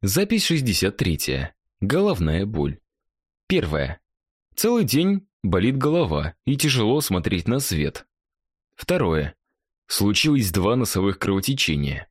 Запись 63. Головная боль. Первое. Целый день болит голова и тяжело смотреть на свет. Второе. Случилось два носовых кровотечения.